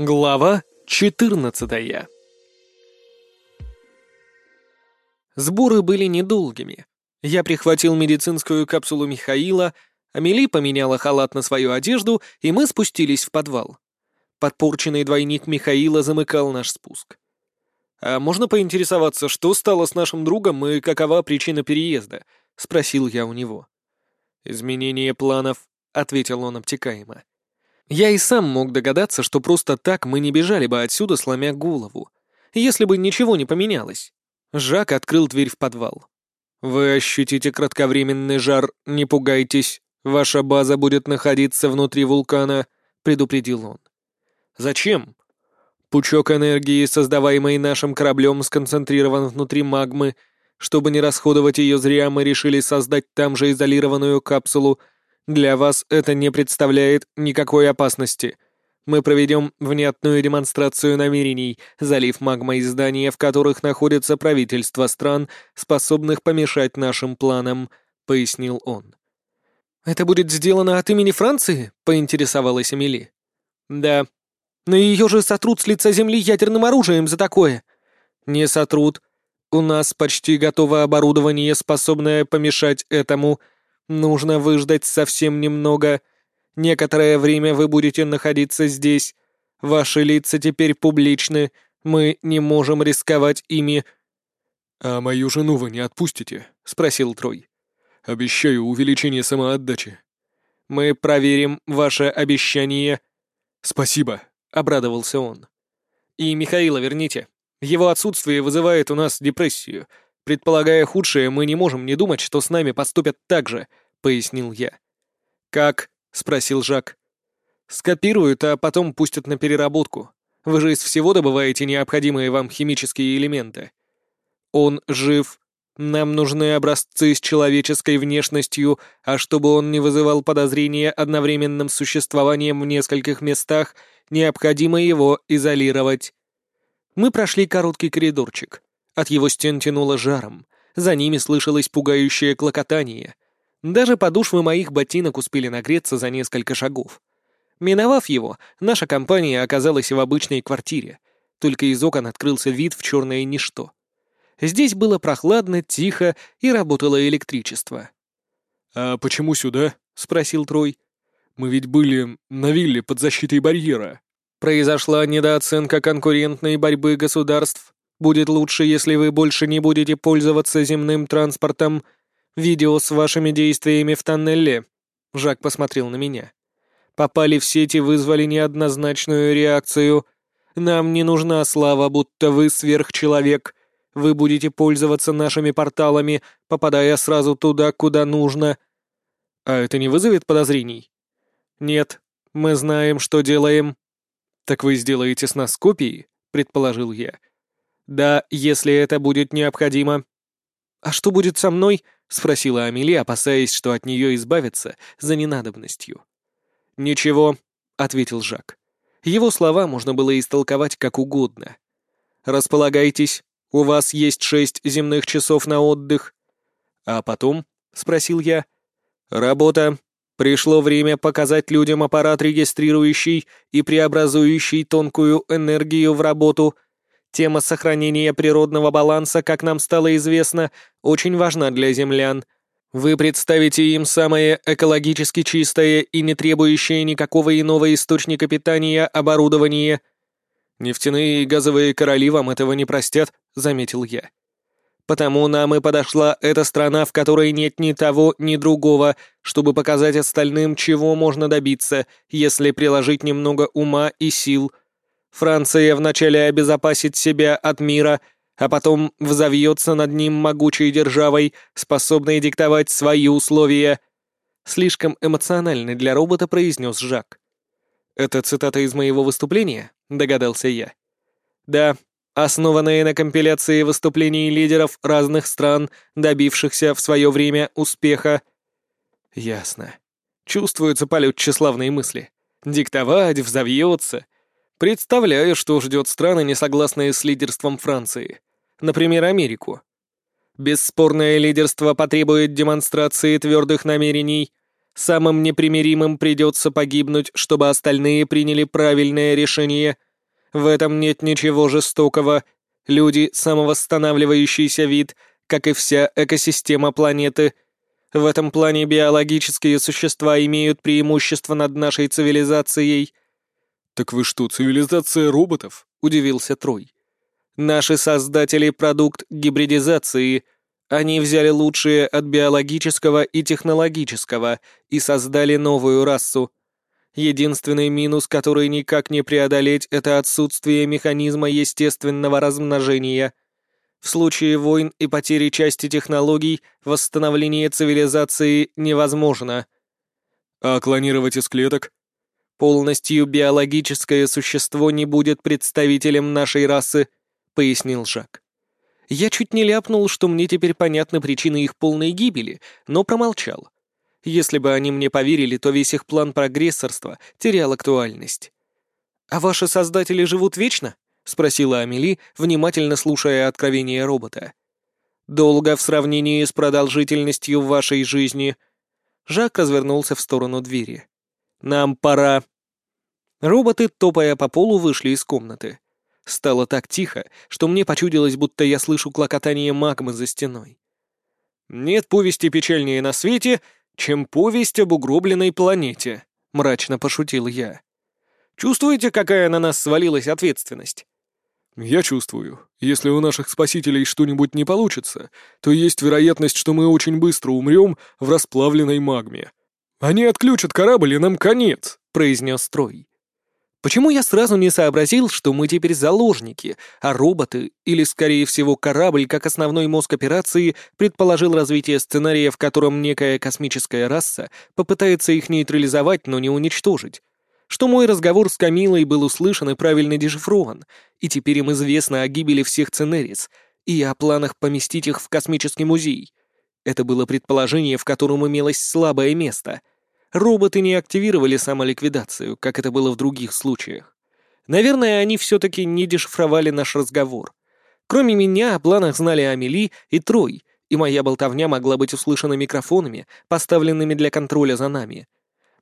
Глава 14 Сборы были недолгими. Я прихватил медицинскую капсулу Михаила, Амели поменяла халат на свою одежду, и мы спустились в подвал. Подпорченный двойник Михаила замыкал наш спуск. «А можно поинтересоваться, что стало с нашим другом и какова причина переезда?» — спросил я у него. «Изменение планов», — ответил он обтекаемо. Я и сам мог догадаться, что просто так мы не бежали бы отсюда, сломя голову, если бы ничего не поменялось. Жак открыл дверь в подвал. «Вы ощутите кратковременный жар, не пугайтесь. Ваша база будет находиться внутри вулкана», — предупредил он. «Зачем?» Пучок энергии, создаваемый нашим кораблем, сконцентрирован внутри магмы. Чтобы не расходовать ее зря, мы решили создать там же изолированную капсулу. Для вас это не представляет никакой опасности. Мы проведем внятную демонстрацию намерений, залив магмой здания, в которых находятся правительства стран, способных помешать нашим планам», — пояснил он. «Это будет сделано от имени Франции?» — поинтересовалась Эмили. «Да», но ее же сотрут с лица земли ядерным оружием за такое. Не сотрут. У нас почти готово оборудование, способное помешать этому. Нужно выждать совсем немного. Некоторое время вы будете находиться здесь. Ваши лица теперь публичны. Мы не можем рисковать ими. «А мою жену вы не отпустите?» — спросил Трой. «Обещаю увеличение самоотдачи». «Мы проверим ваше обещание». «Спасибо», — обрадовался он. «И Михаила верните. Его отсутствие вызывает у нас депрессию. Предполагая худшее, мы не можем не думать, что с нами поступят так же», — пояснил я. «Как?» — спросил Жак. «Скопируют, а потом пустят на переработку. Вы же из всего добываете необходимые вам химические элементы. Он жив. Нам нужны образцы с человеческой внешностью, а чтобы он не вызывал подозрения одновременным существованием в нескольких местах — Необходимо его изолировать. Мы прошли короткий коридорчик. От его стен тянуло жаром. За ними слышалось пугающее клокотание. Даже подушвы моих ботинок успели нагреться за несколько шагов. Миновав его, наша компания оказалась в обычной квартире. Только из окон открылся вид в черное ничто. Здесь было прохладно, тихо и работало электричество. «А почему сюда?» — спросил Трой. Мы ведь были на вилле под защитой барьера. Произошла недооценка конкурентной борьбы государств. Будет лучше, если вы больше не будете пользоваться земным транспортом. Видео с вашими действиями в тоннеле. Жак посмотрел на меня. Попали в сети, вызвали неоднозначную реакцию. Нам не нужна слава, будто вы сверхчеловек. Вы будете пользоваться нашими порталами, попадая сразу туда, куда нужно. А это не вызовет подозрений? «Нет, мы знаем, что делаем». «Так вы сделаете с нас копии?» — предположил я. «Да, если это будет необходимо». «А что будет со мной?» — спросила Амели, опасаясь, что от нее избавиться за ненадобностью. «Ничего», — ответил Жак. Его слова можно было истолковать как угодно. «Располагайтесь, у вас есть шесть земных часов на отдых». «А потом?» — спросил я. «Работа», Пришло время показать людям аппарат, регистрирующий и преобразующий тонкую энергию в работу. Тема сохранения природного баланса, как нам стало известно, очень важна для землян. Вы представите им самое экологически чистое и не требующее никакого иного источника питания оборудование. «Нефтяные и газовые короли вам этого не простят», — заметил я. Потому нам и подошла эта страна, в которой нет ни того, ни другого, чтобы показать остальным, чего можно добиться, если приложить немного ума и сил. Франция вначале обезопасит себя от мира, а потом взовьется над ним могучей державой, способной диктовать свои условия. Слишком эмоциональный для робота произнес Жак. «Это цитата из моего выступления?» — догадался я. «Да, основанные на компиляции выступлений лидеров разных стран, добившихся в свое время успеха. Ясно. Чувствуется полет тщеславной мысли. Диктовать, взовьется. Представляю, что ждет страны, не согласные с лидерством Франции. Например, Америку. Бесспорное лидерство потребует демонстрации твердых намерений. Самым непримиримым придется погибнуть, чтобы остальные приняли правильное решение — В этом нет ничего жестокого. Люди — самовосстанавливающийся вид, как и вся экосистема планеты. В этом плане биологические существа имеют преимущество над нашей цивилизацией. «Так вы что, цивилизация роботов?» — удивился Трой. «Наши создатели — продукт гибридизации — они взяли лучшее от биологического и технологического и создали новую расу. Единственный минус, который никак не преодолеть, это отсутствие механизма естественного размножения. В случае войн и потери части технологий восстановление цивилизации невозможно. А клонировать из клеток? Полностью биологическое существо не будет представителем нашей расы, пояснил Жак. Я чуть не ляпнул, что мне теперь понятны причины их полной гибели, но промолчал. Если бы они мне поверили, то весь их план прогрессорства терял актуальность. «А ваши создатели живут вечно?» — спросила Амели, внимательно слушая откровение робота. «Долго в сравнении с продолжительностью вашей жизни». Жак развернулся в сторону двери. «Нам пора». Роботы, топая по полу, вышли из комнаты. Стало так тихо, что мне почудилось, будто я слышу клокотание магмы за стеной. «Нет повести печальнее на свете, чем повесть об угробленной планете», — мрачно пошутил я. «Чувствуете, какая на нас свалилась ответственность?» «Я чувствую. Если у наших спасителей что-нибудь не получится, то есть вероятность, что мы очень быстро умрем в расплавленной магме. Они отключат корабль, и нам конец», — произнес Трой. Почему я сразу не сообразил, что мы теперь заложники, а роботы, или, скорее всего, корабль, как основной мозг операции, предположил развитие сценария, в котором некая космическая раса попытается их нейтрализовать, но не уничтожить? Что мой разговор с Камилой был услышан и правильно дешифрован, и теперь им известно о гибели всех Ценерис и о планах поместить их в космический музей. Это было предположение, в котором имелось слабое место — роботы не активировали самоликвидацию, как это было в других случаях. Наверное, они все-таки не дешифровали наш разговор. Кроме меня, о планах знали Амели и Трой, и моя болтовня могла быть услышана микрофонами, поставленными для контроля за нами.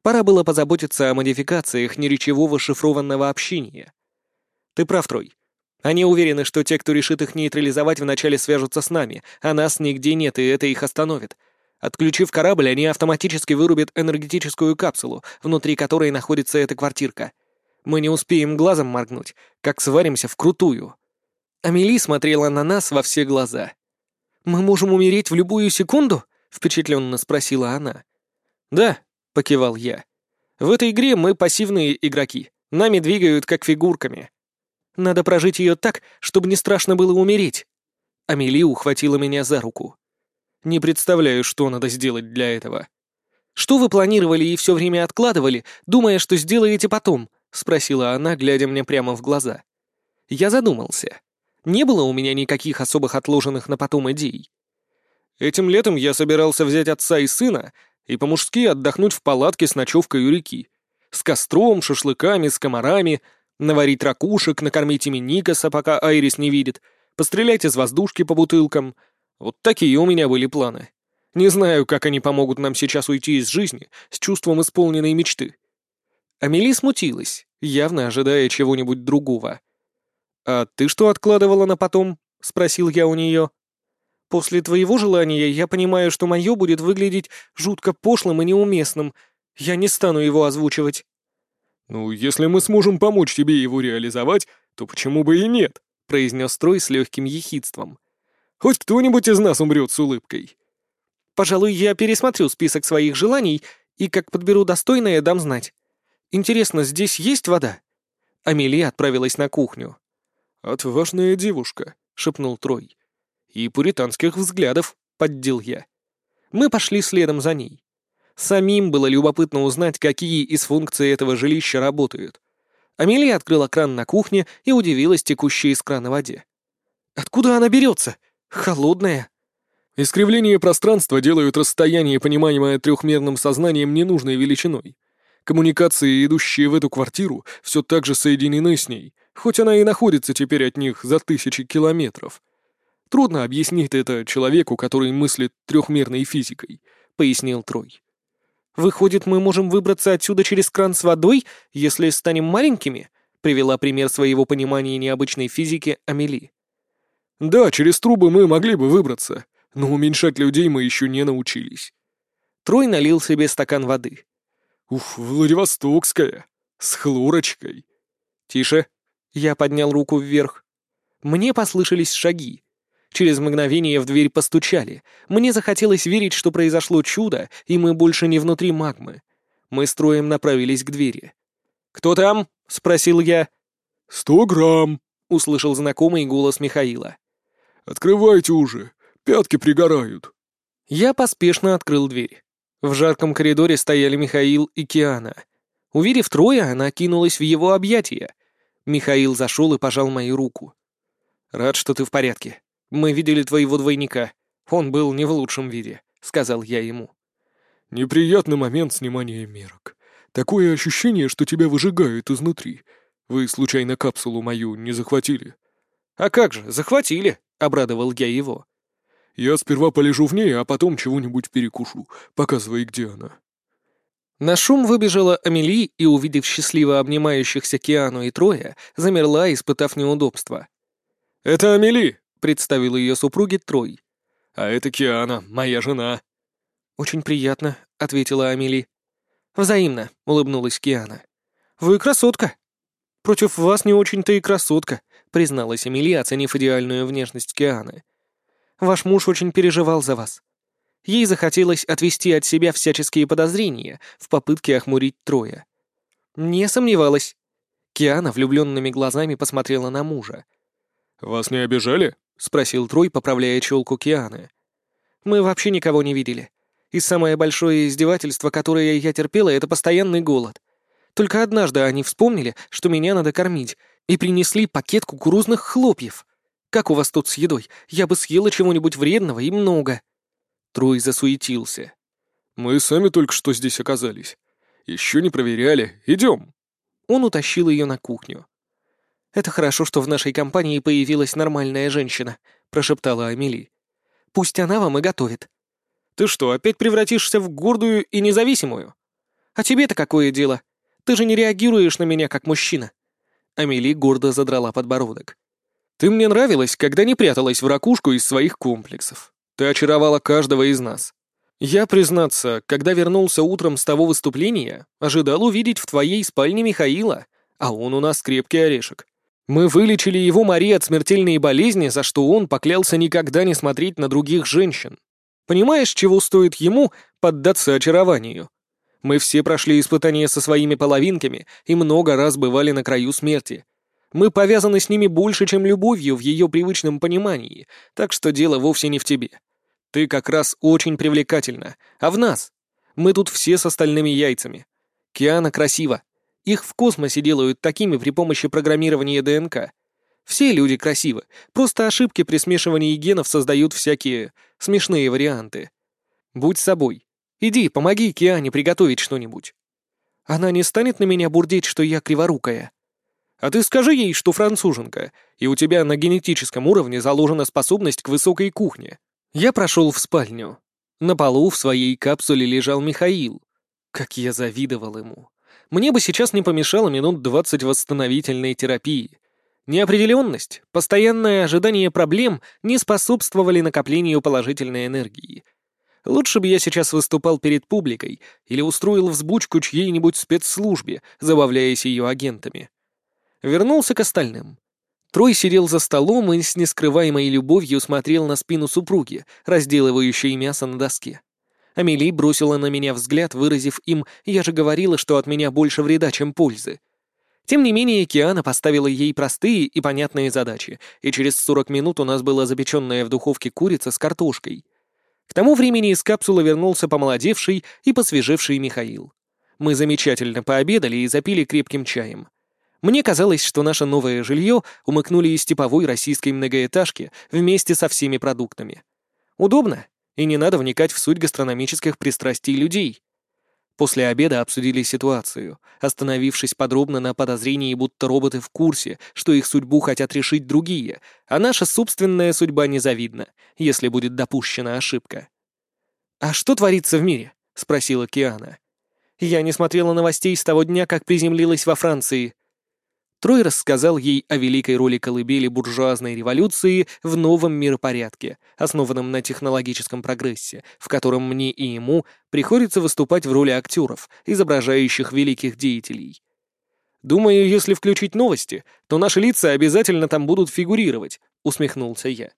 Пора было позаботиться о модификациях неречевого шифрованного общения. Ты прав, Трой. Они уверены, что те, кто решит их нейтрализовать, вначале свяжутся с нами, а нас нигде нет, и это их остановит. Отключив корабль, они автоматически вырубят энергетическую капсулу, внутри которой находится эта квартирка. Мы не успеем глазом моргнуть, как сваримся вкрутую. Амели смотрела на нас во все глаза. «Мы можем умереть в любую секунду?» — впечатленно спросила она. «Да», — покивал я. «В этой игре мы пассивные игроки. Нами двигают как фигурками. Надо прожить ее так, чтобы не страшно было умереть». Амели ухватила меня за руку. Не представляю, что надо сделать для этого. Что вы планировали и все время откладывали, думая, что сделаете потом? спросила она, глядя мне прямо в глаза. Я задумался. Не было у меня никаких особых отложенных на потом идей. Этим летом я собирался взять отца и сына и по-мужски отдохнуть в палатке с ночевкой у реки. С костром, шашлыками, с комарами, наварить ракушек, накормить ими Никаса, пока Айрис не видит, пострелять из воздушки по бутылкам — вот такие у меня были планы. Не знаю, как они помогут нам сейчас уйти из жизни с чувством исполненной мечты. Амели смутилась, явно ожидая чего-нибудь другого. «А ты что откладывала на потом?» — спросил я у нее. «После твоего желания я понимаю, что мое будет выглядеть жутко пошлым и неуместным. Я не стану его озвучивать». «Ну, если мы сможем помочь тебе его реализовать, то почему бы и нет?» — произнес Трой с легким ехидством. Хоть кто-нибудь из нас умрет с улыбкой. Пожалуй, я пересмотрю список своих желаний и, как подберу достойное, дам знать. Интересно, здесь есть вода?» Амелия отправилась на кухню. «Отважная девушка», — шепнул Трой. «И пуританских взглядов», — поддел я. Мы пошли следом за ней. Самим было любопытно узнать, какие из функций этого жилища работают. Амелия открыла кран на кухне и удивилась текущей из крана воде. «Откуда она берется? Холодная. Искривление пространства делают расстояние, понимаемое трехмерным сознанием, ненужной величиной. Коммуникации, идущие в эту квартиру, все так же соединены с ней, хоть она и находится теперь от них за тысячи километров. Трудно объяснить это человеку, который мыслит трехмерной физикой, пояснил Трой. Выходит, мы можем выбраться отсюда через кран с водой, если станем маленькими? привела пример своего понимания необычной физики Амели. «Да, через трубы мы могли бы выбраться, но уменьшать людей мы еще не научились». Трой налил себе стакан воды. «Уф, Владивостокская, с хлорочкой». «Тише». Я поднял руку вверх. Мне послышались шаги. Через мгновение в дверь постучали. Мне захотелось верить, что произошло чудо, и мы больше не внутри магмы. Мы с Троем направились к двери. «Кто там?» — спросил я. «Сто грамм», — услышал знакомый голос Михаила. «Открывайте уже, пятки пригорают». Я поспешно открыл дверь. В жарком коридоре стояли Михаил и Киана. Увидев Троя, она кинулась в его объятия. Михаил зашел и пожал мою руку. «Рад, что ты в порядке. Мы видели твоего двойника. Он был не в лучшем виде», — сказал я ему. «Неприятный момент снимания мерок. Такое ощущение, что тебя выжигают изнутри. Вы, случайно, капсулу мою не захватили?» «А как же, захватили», — обрадовал я его. «Я сперва полежу в ней, а потом чего-нибудь перекушу. Показывай, где она». На шум выбежала Амели и, увидев счастливо обнимающихся Киану и Троя, замерла, испытав неудобство. «Это Амели», — представил ее супруге Трой. «А это Киана, моя жена». «Очень приятно», — ответила Амели. «Взаимно», — улыбнулась Киана. «Вы красотка». «Против вас не очень-то и красотка», — призналась Амели, оценив идеальную внешность Кианы. «Ваш муж очень переживал за вас. Ей захотелось отвести от себя всяческие подозрения в попытке охмурить Троя. Не сомневалась. Киана влюбленными глазами посмотрела на мужа. «Вас не обижали?» — спросил Трой, поправляя челку Кианы. «Мы вообще никого не видели. И самое большое издевательство, которое я терпела, — это постоянный голод. Только однажды они вспомнили, что меня надо кормить, и принесли пакет кукурузных хлопьев. Как у вас тут с едой? Я бы съела чего-нибудь вредного и много». Трой засуетился. «Мы сами только что здесь оказались. Еще не проверяли. Идем». Он утащил ее на кухню. «Это хорошо, что в нашей компании появилась нормальная женщина», — прошептала Амели. «Пусть она вам и готовит». «Ты что, опять превратишься в гордую и независимую? А тебе-то какое дело? Ты же не реагируешь на меня как мужчина». Амели гордо задрала подбородок. «Ты мне нравилась, когда не пряталась в ракушку из своих комплексов. Ты очаровала каждого из нас. Я, признаться, когда вернулся утром с того выступления, ожидал увидеть в твоей спальне Михаила, а он у нас крепкий орешек. Мы вылечили его Мари от смертельной болезни, за что он поклялся никогда не смотреть на других женщин. Понимаешь, чего стоит ему поддаться очарованию? Мы все прошли испытания со своими половинками и много раз бывали на краю смерти. Мы повязаны с ними больше, чем любовью в ее привычном понимании, так что дело вовсе не в тебе. Ты как раз очень привлекательна, а в нас? Мы тут все с остальными яйцами. Киана красива, их в космосе делают такими при помощи программирования ДНК. Все люди красивы, просто ошибки при смешивании генов создают всякие смешные варианты. Будь собой. Иди, помоги Киане приготовить что-нибудь. Она не станет на меня бурдеть, что я криворукая. А ты скажи ей, что француженка, и у тебя на генетическом уровне заложена способность к высокой кухне. Я прошел в спальню. На полу в своей капсуле лежал Михаил. Как я завидовал ему. Мне бы сейчас не помешало минут двадцать восстановительной терапии. Неопределенность, постоянное ожидание проблем не способствовали накоплению положительной энергии. Лучше бы я сейчас выступал перед публикой или устроил взбучку чьей-нибудь спецслужбе, забавляясь ее агентами. Вернулся к остальным. Трой сидел за столом и с нескрываемой любовью смотрел на спину супруги, разделывающей мясо на доске. Амели бросила на меня взгляд, выразив им «я же говорила, что от меня больше вреда, чем пользы». Тем не менее, Киана поставила ей простые и понятные задачи, и через 40 минут у нас была запеченная в духовке курица с картошкой. К тому времени из капсулы вернулся помолодевший и посвежевший Михаил. Мы замечательно пообедали и запили крепким чаем. Мне казалось, что наше новое жилье умыкнули из типовой российской многоэтажки вместе со всеми продуктами. Удобно, и не надо вникать в суть гастрономических пристрастий людей. После обеда обсудили ситуацию, остановившись подробно на подозрении, будто роботы в курсе, что их судьбу хотят решить другие, а наша собственная судьба незавидна, если будет допущена ошибка. «А что творится в мире?» — спросила Киана. «Я не смотрела новостей с того дня, как приземлилась во Франции». Трой рассказал ей о великой роли колыбели буржуазной революции в новом миропорядке, основанном на технологическом прогрессе, в котором мне и ему приходится выступать в роли актеров, изображающих великих деятелей. «Думаю, если включить новости, то наши лица обязательно там будут фигурировать», — усмехнулся я.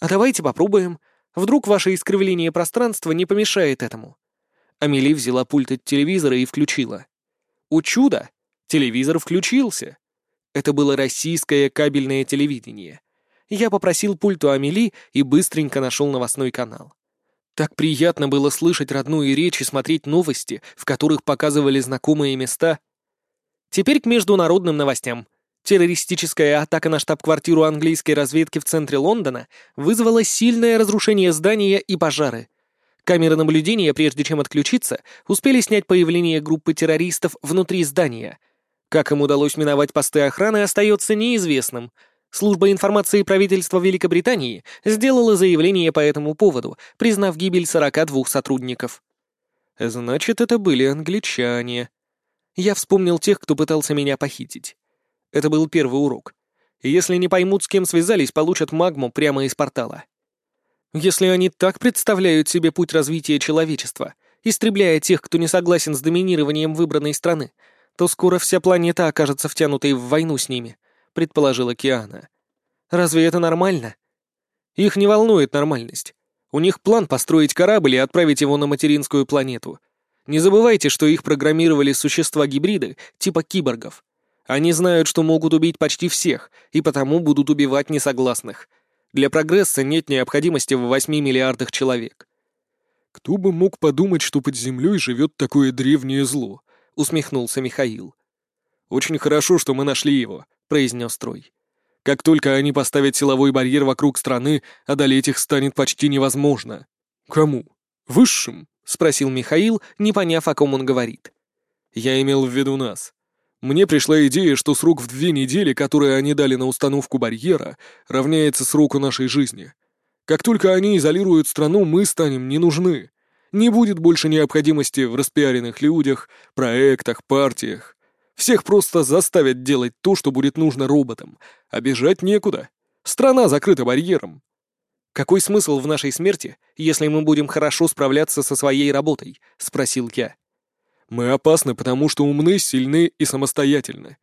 «А давайте попробуем. Вдруг ваше искривление пространства не помешает этому». Амели взяла пульт от телевизора и включила. «У чуда! Телевизор включился!» Это было российское кабельное телевидение. Я попросил пульт у Амели и быстренько нашел новостной канал. Так приятно было слышать родную речь и смотреть новости, в которых показывали знакомые места. Теперь к международным новостям. Террористическая атака на штаб-квартиру английской разведки в центре Лондона вызвала сильное разрушение здания и пожары. Камеры наблюдения, прежде чем отключиться, успели снять появление группы террористов внутри здания. Как им удалось миновать посты охраны, остается неизвестным. Служба информации правительства Великобритании сделала заявление по этому поводу, признав гибель 42 сотрудников. Значит, это были англичане. Я вспомнил тех, кто пытался меня похитить. Это был первый урок. Если не поймут, с кем связались, получат магму прямо из портала. Если они так представляют себе путь развития человечества, истребляя тех, кто не согласен с доминированием выбранной страны, то скоро вся планета окажется втянутой в войну с ними, предположила Киана. Разве это нормально? Их не волнует нормальность. У них план построить корабль и отправить его на материнскую планету. Не забывайте, что их программировали существа-гибриды, типа киборгов. Они знают, что могут убить почти всех, и потому будут убивать несогласных — для прогресса нет необходимости в 8 миллиардах человек. «Кто бы мог подумать, что под землей живет такое древнее зло?» — усмехнулся Михаил. «Очень хорошо, что мы нашли его», — произнес Трой. «Как только они поставят силовой барьер вокруг страны, одолеть их станет почти невозможно». «Кому? Высшим?» — спросил Михаил, не поняв, о ком он говорит. «Я имел в виду нас. Мне пришла идея, что срок в две недели, который они дали на установку барьера, равняется сроку нашей жизни. Как только они изолируют страну, мы станем не нужны. Не будет больше необходимости в распиаренных людях, проектах, партиях. Всех просто заставят делать то, что будет нужно роботам, а бежать некуда. Страна закрыта барьером. «Какой смысл в нашей смерти, если мы будем хорошо справляться со своей работой?» — спросил я. Мы опасны, потому что умны, сильны и самостоятельны.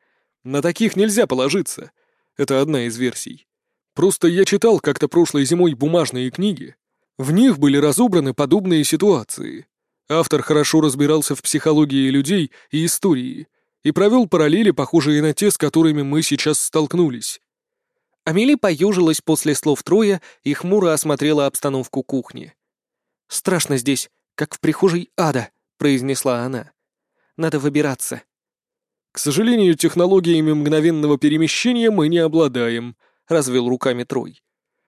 На таких нельзя положиться. Это одна из версий. Просто я читал как-то прошлой зимой бумажные книги. В них были разобраны подобные ситуации. Автор хорошо разбирался в психологии людей и истории и провел параллели, похожие на те, с которыми мы сейчас столкнулись. Амели поюжилась после слов Троя и хмуро осмотрела обстановку кухни. «Страшно здесь, как в прихожей ада», — произнесла она. Надо выбираться». «К сожалению, технологиями мгновенного перемещения мы не обладаем», — развел руками Трой.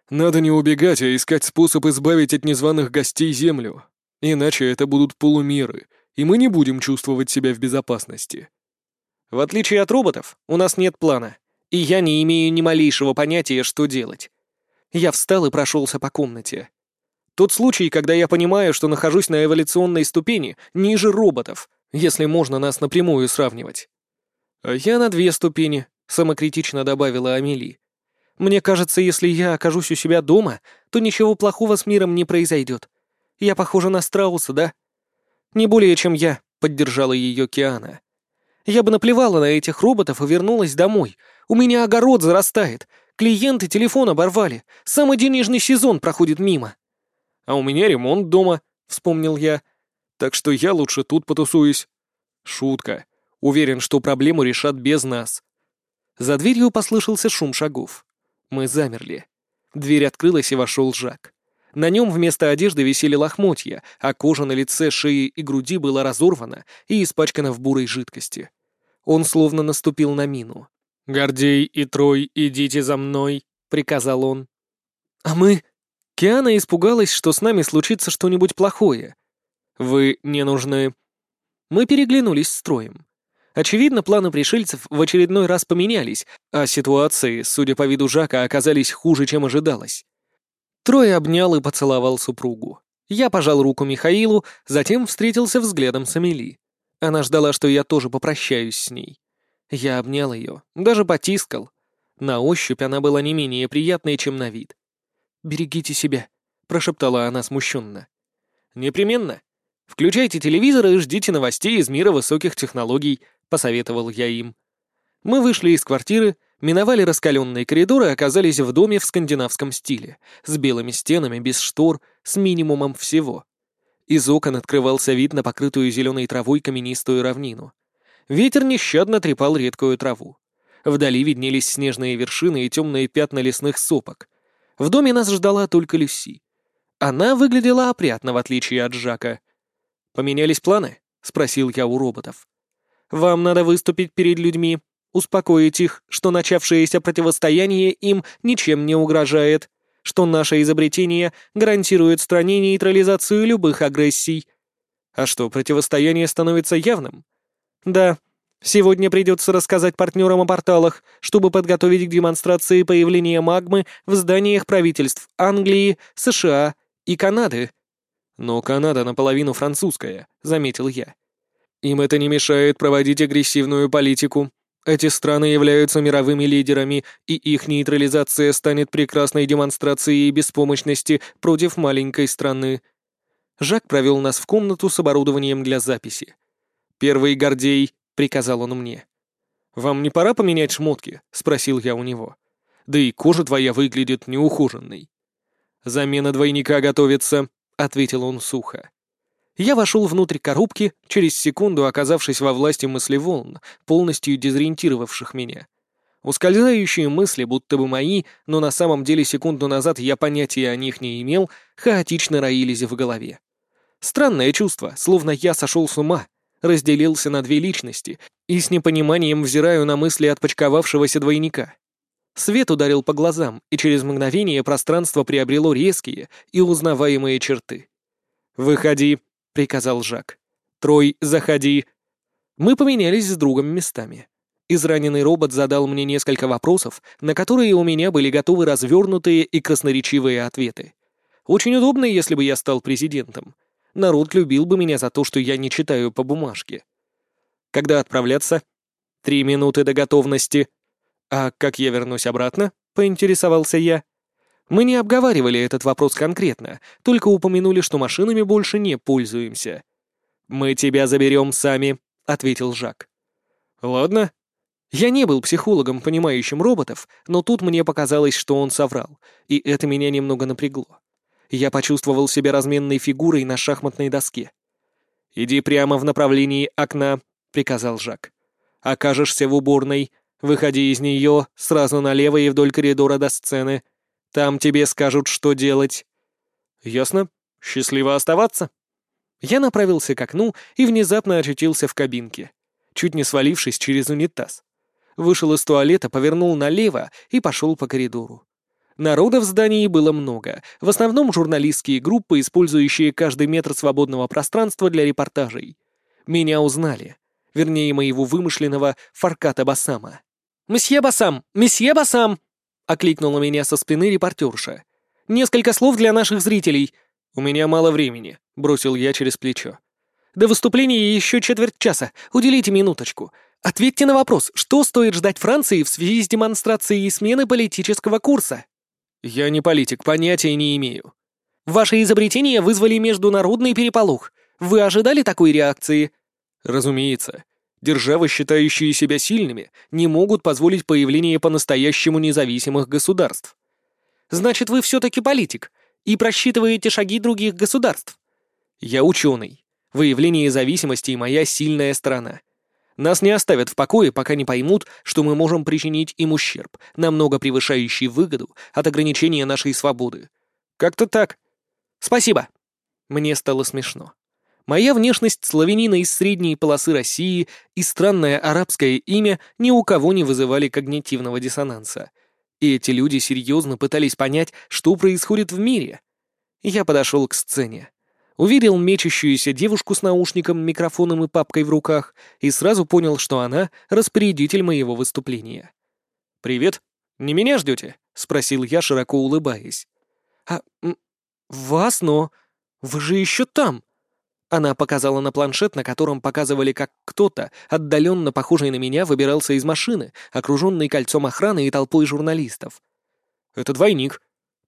«Надо не убегать, а искать способ избавить от незваных гостей Землю. Иначе это будут полумеры, и мы не будем чувствовать себя в безопасности». «В отличие от роботов, у нас нет плана, и я не имею ни малейшего понятия, что делать». Я встал и прошелся по комнате. Тот случай, когда я понимаю, что нахожусь на эволюционной ступени ниже роботов, если можно нас напрямую сравнивать. А я на две ступени, самокритично добавила Амели. Мне кажется, если я окажусь у себя дома, то ничего плохого с миром не произойдет. Я похожа на страуса, да? Не более, чем я, поддержала ее Киана. Я бы наплевала на этих роботов и вернулась домой. У меня огород зарастает. Клиенты телефон оборвали. Самый денежный сезон проходит мимо. А у меня ремонт дома, вспомнил я так что я лучше тут потусуюсь. Шутка. Уверен, что проблему решат без нас. За дверью послышался шум шагов. Мы замерли. Дверь открылась и вошел Жак. На нем вместо одежды висели лохмотья, а кожа на лице, шее и груди была разорвана и испачкана в бурой жидкости. Он словно наступил на мину. «Гордей и Трой, идите за мной», — приказал он. «А мы...» Киана испугалась, что с нами случится что-нибудь плохое, «Вы не нужны...» Мы переглянулись с троем. Очевидно, планы пришельцев в очередной раз поменялись, а ситуации, судя по виду Жака, оказались хуже, чем ожидалось. Трой обнял и поцеловал супругу. Я пожал руку Михаилу, затем встретился взглядом с Амели. Она ждала, что я тоже попрощаюсь с ней. Я обнял ее, даже потискал. На ощупь она была не менее приятной, чем на вид. «Берегите себя», — прошептала она смущенно. «Непременно. Включайте телевизор и ждите новостей из мира высоких технологий», — посоветовал я им. Мы вышли из квартиры, миновали раскаленные коридоры и оказались в доме в скандинавском стиле, с белыми стенами, без штор, с минимумом всего. Из окон открывался вид на покрытую зеленой травой каменистую равнину. Ветер нещадно трепал редкую траву. Вдали виднелись снежные вершины и темные пятна лесных сопок. В доме нас ждала только Люси. Она выглядела опрятно, в отличие от Жака. «Поменялись планы?» — спросил я у роботов. «Вам надо выступить перед людьми, успокоить их, что начавшееся противостояние им ничем не угрожает, что наше изобретение гарантирует стране нейтрализацию любых агрессий. А что, противостояние становится явным? Да, сегодня придется рассказать партнерам о порталах, чтобы подготовить к демонстрации появления магмы в зданиях правительств Англии, США и Канады. Но Канада наполовину французская, заметил я. Им это не мешает проводить агрессивную политику, эти страны являются мировыми лидерами, и их нейтрализация станет прекрасной демонстрацией беспомощности против маленькой страны. Жак провел нас в комнату с оборудованием для записи. «Первый Гордей», — приказал он мне. «Вам не пора поменять шмотки?» — спросил я у него. «Да и кожа твоя выглядит неухоженной». «Замена двойника готовится», — ответил он сухо. Я вошел внутрь коробки, через секунду оказавшись во власти мыслеволн, полностью дезориентировавших меня. Ускользающие мысли, будто бы мои, но на самом деле секунду назад я понятия о них не имел, хаотично роились в голове. Странное чувство, словно я сошел с ума, разделился на две личности и с непониманием взираю на мысли отпочковавшегося двойника. Свет ударил по глазам, и через мгновение пространство приобрело резкие и узнаваемые черты. «Выходи», — приказал Жак. «Трой, заходи!» Мы поменялись с другом местами. Израненный робот задал мне несколько вопросов, на которые у меня были готовы развернутые и красноречивые ответы. Очень удобно, если бы я стал президентом. Народ любил бы меня за то, что я не читаю по бумажке. Когда отправляться? Три минуты до готовности. А как я вернусь обратно? Поинтересовался я. Мы не обговаривали этот вопрос конкретно, только упомянули, что машинами больше не пользуемся. «Мы тебя заберем сами», — ответил Жак. «Ладно». Я не был психологом, понимающим роботов, но тут мне показалось, что он соврал, и это меня немного напрягло. Я почувствовал себя разменной фигурой на шахматной доске. «Иди прямо в направлении окна», — приказал Жак. «Окажешься в уборной, выходи из нее сразу налево и вдоль коридора до сцены. Там тебе скажут, что делать». «Ясно. Счастливо оставаться». Я направился к окну и внезапно очутился в кабинке, чуть не свалившись через унитаз. Вышел из туалета, повернул налево и пошел по коридору. Народа в здании было много, в основном журналистские группы, использующие каждый метр свободного пространства для репортажей. Меня узнали, вернее, моего вымышленного Фарката Басама. «Месье Басам! Месье Басам!» Окликнула меня со спины репортерша. «Несколько слов для наших зрителей. У меня мало времени», — бросил я через плечо. «До выступления еще четверть часа. Уделите минуточку. Ответьте на вопрос, что стоит ждать Франции в связи с демонстрацией смены политического курса?» «Я не политик, понятия не имею». «Ваши изобретения вызвали международный переполох. Вы ожидали такой реакции?» «Разумеется. Державы, считающие себя сильными, не могут позволить появление по-настоящему независимых государств. Значит, вы все-таки политик и просчитываете шаги других государств. Я ученый. Выявление зависимости — моя сильная сторона. Нас не оставят в покое, пока не поймут, что мы можем причинить им ущерб, намного превышающий выгоду от ограничения нашей свободы. Как-то так. Спасибо. Мне стало смешно. Моя внешность славянина из средней полосы России и странное арабское имя ни у кого не вызывали когнитивного диссонанса. И эти люди серьезно пытались понять, что происходит в мире. Я подошел к сцене. Увидел мечущуюся девушку с наушником, микрофоном и папкой в руках и сразу понял, что она — распорядитель моего выступления. «Привет. Не меня ждете?» — спросил я, широко улыбаясь. «А... вас, но... вы же еще там!» Она показала на планшет, на котором показывали, как кто-то, отдаленно похожий на меня, выбирался из машины, окруженный кольцом охраны и толпой журналистов. «Это двойник.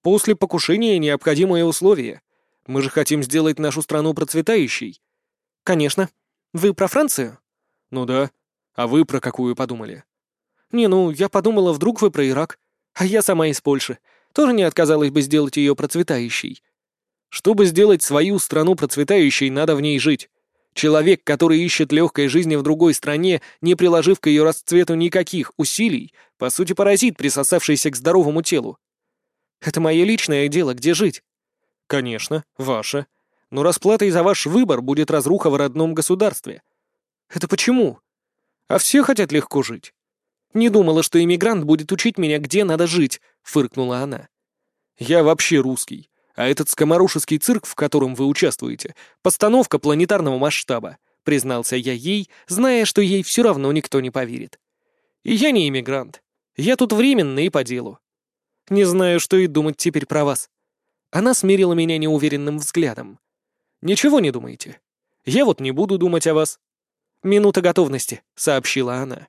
После покушения необходимое условие. Мы же хотим сделать нашу страну процветающей». «Конечно. Вы про Францию?» «Ну да. А вы про какую подумали?» «Не, ну, я подумала, вдруг вы про Ирак. А я сама из Польши. Тоже не отказалась бы сделать ее процветающей». Чтобы сделать свою страну процветающей, надо в ней жить. Человек, который ищет легкой жизни в другой стране, не приложив к ее расцвету никаких усилий, по сути паразит, присосавшийся к здоровому телу. Это мое личное дело, где жить? Конечно, ваше. Но расплатой за ваш выбор будет разруха в родном государстве. Это почему? А все хотят легко жить. Не думала, что иммигрант будет учить меня, где надо жить, фыркнула она. Я вообще русский. А этот скоморушеский цирк, в котором вы участвуете, постановка планетарного масштаба, признался я ей, зная, что ей все равно никто не поверит. И я не иммигрант. Я тут временно и по делу. Не знаю, что и думать теперь про вас. Она смирила меня неуверенным взглядом. Ничего не думаете? Я вот не буду думать о вас. Минута готовности, сообщила она.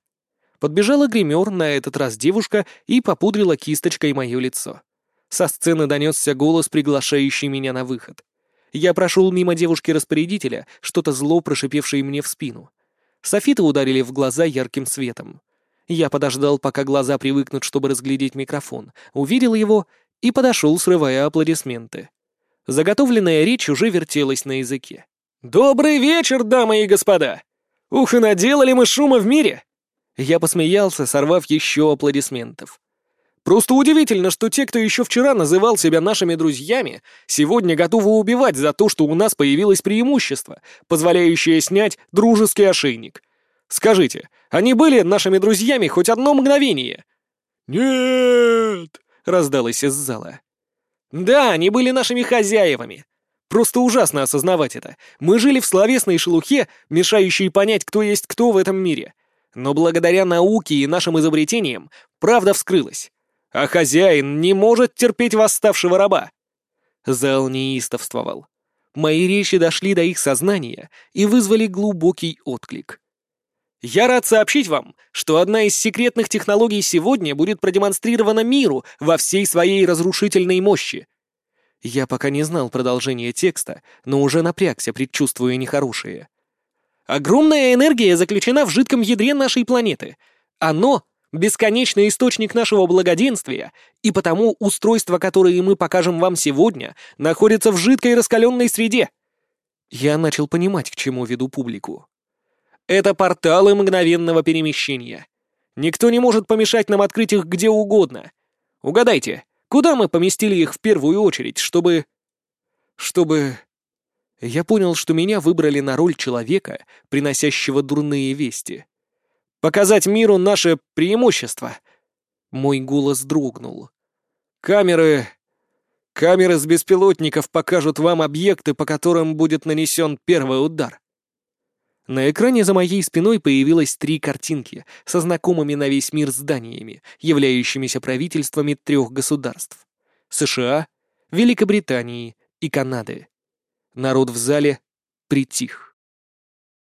Подбежала гример, на этот раз девушка, и попудрила кисточкой мое лицо. Со сцены донесся голос, приглашающий меня на выход. Я прошел мимо девушки-распорядителя, что-то зло прошипевшее мне в спину. Софиты ударили в глаза ярким светом. Я подождал, пока глаза привыкнут, чтобы разглядеть микрофон, увидел его и подошел, срывая аплодисменты. Заготовленная речь уже вертелась на языке. «Добрый вечер, дамы и господа! Ух, и наделали мы шума в мире!» Я посмеялся, сорвав еще аплодисментов. Просто удивительно, что те, кто еще вчера называл себя нашими друзьями, сегодня готовы убивать за то, что у нас появилось преимущество, позволяющее снять дружеский ошейник. Скажите, они были нашими друзьями хоть одно мгновение? «Нет!» — раздалось из зала. «Да, они были нашими хозяевами. Просто ужасно осознавать это. Мы жили в словесной шелухе, мешающей понять, кто есть кто в этом мире. Но благодаря науке и нашим изобретениям правда вскрылась а хозяин не может терпеть восставшего раба. Зал неистовствовал. Мои речи дошли до их сознания и вызвали глубокий отклик. Я рад сообщить вам, что одна из секретных технологий сегодня будет продемонстрирована миру во всей своей разрушительной мощи. Я пока не знал продолжения текста, но уже напрягся, предчувствуя нехорошее. Огромная энергия заключена в жидком ядре нашей планеты. Оно бесконечный источник нашего благоденствия, и потому устройства, которые мы покажем вам сегодня, находятся в жидкой раскаленной среде. Я начал понимать, к чему веду публику. Это порталы мгновенного перемещения. Никто не может помешать нам открыть их где угодно. Угадайте, куда мы поместили их в первую очередь, чтобы... Чтобы... Я понял, что меня выбрали на роль человека, приносящего дурные вести. Показать миру наше преимущество!» Мой голос дрогнул. «Камеры... Камеры с беспилотников покажут вам объекты, по которым будет нанесен первый удар». На экране за моей спиной появилось три картинки со знакомыми на весь мир зданиями, являющимися правительствами трех государств — США, Великобритании и Канады. Народ в зале притих.